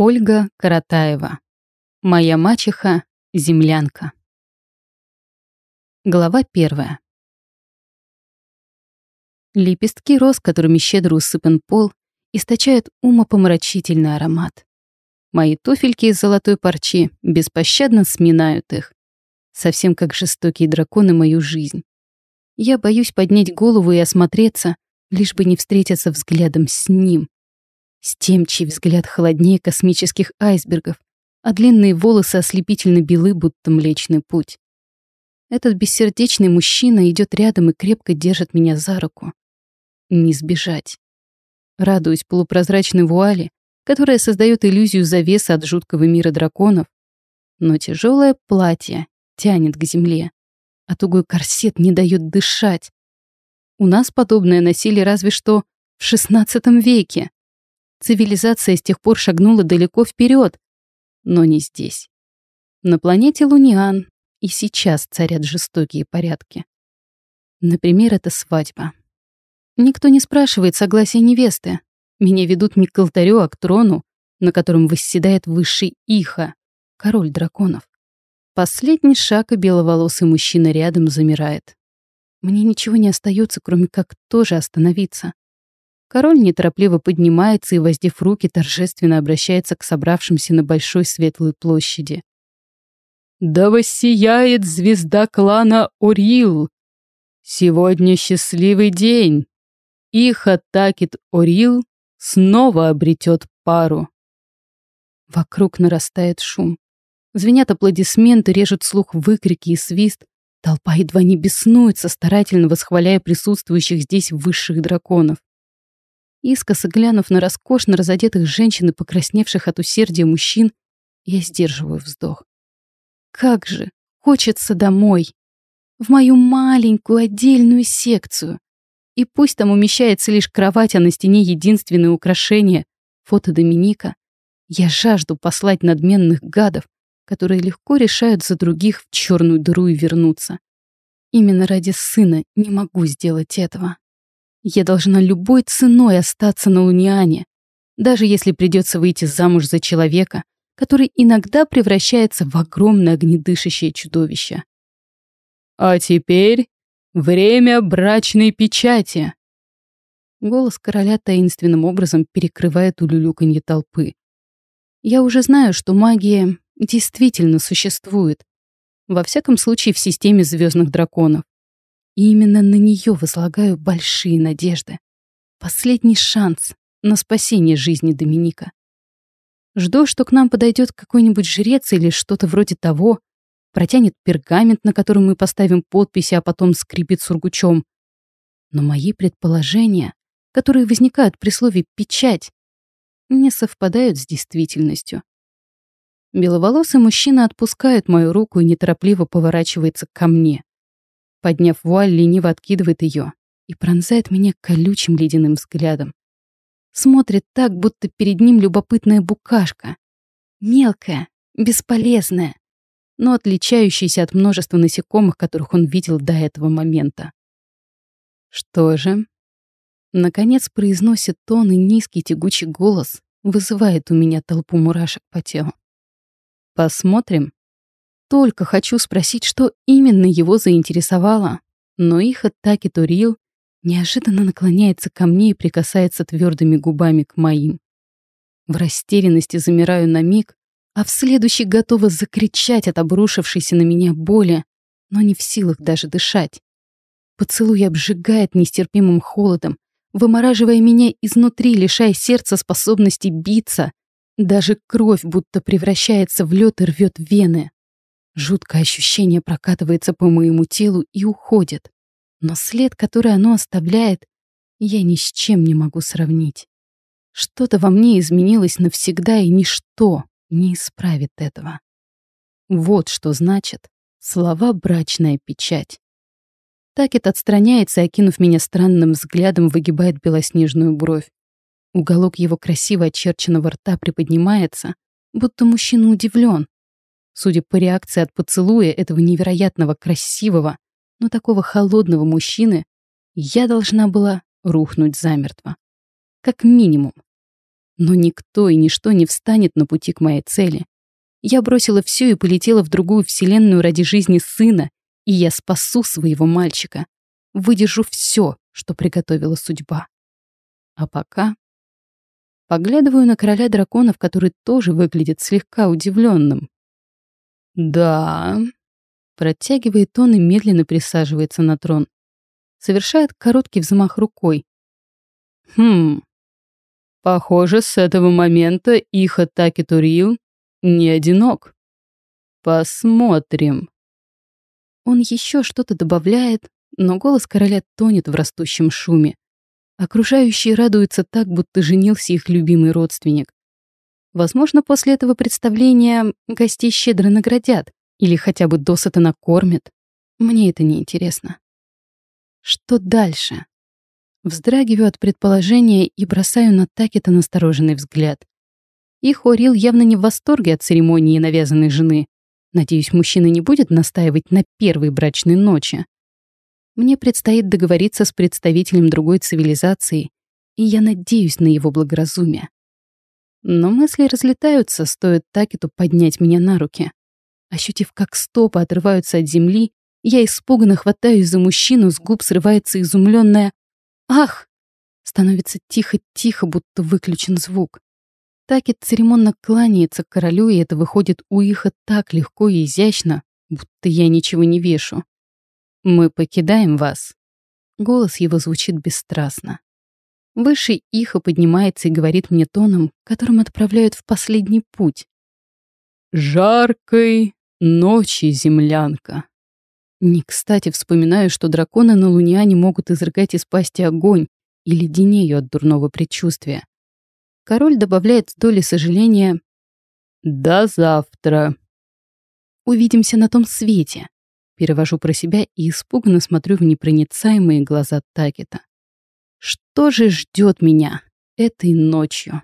Ольга Каратаева. Моя мачеха — землянка. Глава первая. Лепестки роз, которыми щедро усыпан пол, источают умопомрачительный аромат. Мои туфельки из золотой парчи беспощадно сминают их. Совсем как жестокие драконы мою жизнь. Я боюсь поднять голову и осмотреться, лишь бы не встретиться взглядом с ним, с тем, чей взгляд холоднее космических айсбергов, а длинные волосы ослепительно белы, будто Млечный Путь. Этот бессердечный мужчина идет рядом и крепко держит меня за руку. Не сбежать. Радуюсь полупрозрачной вуали, которая создает иллюзию завесы от жуткого мира драконов, но тяжелое платье тянет к земле, а тугой корсет не дает дышать. У нас подобное носили разве что в XVI веке. Цивилизация с тех пор шагнула далеко вперед, но не здесь. На планете Луниан и сейчас царят жестокие порядки. Например, это свадьба. Никто не спрашивает согласия невесты. Меня ведут не к алтарю, а к трону, на котором восседает высший Иха, король драконов. Последний шаг, и беловолосый мужчина рядом замирает. Мне ничего не остается, кроме как тоже остановиться. Король неторопливо поднимается и, воздев руки, торжественно обращается к собравшимся на большой светлой площади. «Да воссияет звезда клана Орил! Сегодня счастливый день! Их атакит Орил снова обретет пару!» Вокруг нарастает шум. Звенят аплодисменты, режут слух выкрики и свист. Толпа едва не беснуется, старательно восхваляя присутствующих здесь высших драконов. Искоса глянув на роскошно разодетых женщин и покрасневших от усердия мужчин, я сдерживаю вздох. Как же хочется домой, в мою маленькую отдельную секцию. И пусть там умещается лишь кровать, а на стене единственное украшение — фото Доминика, я жажду послать надменных гадов, которые легко решают за других в черную дыру и вернуться. Именно ради сына не могу сделать этого. Я должна любой ценой остаться на Луниане, даже если придется выйти замуж за человека, который иногда превращается в огромное огнедышащее чудовище. «А теперь время брачной печати!» Голос короля таинственным образом перекрывает улюлюканье толпы. Я уже знаю, что магия действительно существует. Во всяком случае, в системе звездных драконов. И именно на нее возлагаю большие надежды. Последний шанс на спасение жизни Доминика. Жду, что к нам подойдет какой-нибудь жрец или что-то вроде того, протянет пергамент, на котором мы поставим подписи, а потом скрипит сургучом. Но мои предположения, которые возникают при слове «печать», не совпадают с действительностью. Беловолосый мужчина отпускает мою руку и неторопливо поворачивается ко мне. Подняв вуаль, лениво откидывает ее и пронзает меня колючим ледяным взглядом. Смотрит так, будто перед ним любопытная букашка. Мелкая, бесполезная, но отличающаяся от множества насекомых, которых он видел до этого момента. Что же? Наконец произносит тон и низкий тягучий голос вызывает у меня толпу мурашек по телу. Посмотрим. Только хочу спросить, что именно его заинтересовало, но их атаки Турил неожиданно наклоняется ко мне и прикасается твердыми губами к моим. В растерянности замираю на миг, а в следующий готова закричать от обрушившейся на меня боли, но не в силах даже дышать. Поцелуй обжигает нестерпимым холодом, вымораживая меня изнутри, лишая сердца способности биться. Даже кровь будто превращается в лед и рвет вены. Жуткое ощущение прокатывается по моему телу и уходит. Но след, который оно оставляет, я ни с чем не могу сравнить. Что-то во мне изменилось навсегда, и ничто не исправит этого. Вот что значит слова «брачная печать». Такет отстраняется окинув меня странным взглядом, выгибает белоснежную бровь. Уголок его красиво очерченного рта приподнимается, будто мужчина удивлен, Судя по реакции от поцелуя этого невероятного красивого, но такого холодного мужчины, я должна была рухнуть замертво. Как минимум. Но никто и ничто не встанет на пути к моей цели. Я бросила все и полетела в другую вселенную ради жизни сына, и я спасу своего мальчика. Выдержу все, что приготовила судьба. А пока... Поглядываю на короля драконов, который тоже выглядит слегка удивленным. «Да...» Протягивает он и медленно присаживается на трон. Совершает короткий взмах рукой. «Хм... Похоже, с этого момента их атаки Турил не одинок. Посмотрим». Он еще что-то добавляет, но голос короля тонет в растущем шуме. Окружающие радуются так, будто женился их любимый родственник. Возможно, после этого представления гостей щедро наградят или хотя бы досыта накормят. Мне это не интересно. Что дальше? Вздрагиваю от предположения и бросаю на Такета настороженный взгляд. И Хорил явно не в восторге от церемонии навязанной жены. Надеюсь, мужчина не будет настаивать на первой брачной ночи. Мне предстоит договориться с представителем другой цивилизации, и я надеюсь на его благоразумие. Но мысли разлетаются, стоит Такету поднять меня на руки. Ощутив, как стопы отрываются от земли, я испуганно хватаюсь за мужчину, с губ срывается изумленная «Ах!» Становится тихо-тихо, будто выключен звук. Такет церемонно кланяется к королю, и это выходит у Иха так легко и изящно, будто я ничего не вешу. «Мы покидаем вас». Голос его звучит бесстрастно. Высший Иха поднимается и говорит мне тоном, которым отправляют в последний путь. «Жаркой ночи, землянка». Не кстати вспоминаю, что драконы на Луниане могут изрыгать из пасти огонь и леденею от дурного предчувствия. Король добавляет с долей сожаления «До завтра». «Увидимся на том свете», Перевожу про себя и испуганно смотрю в непроницаемые глаза Такета. Что же ждет меня этой ночью?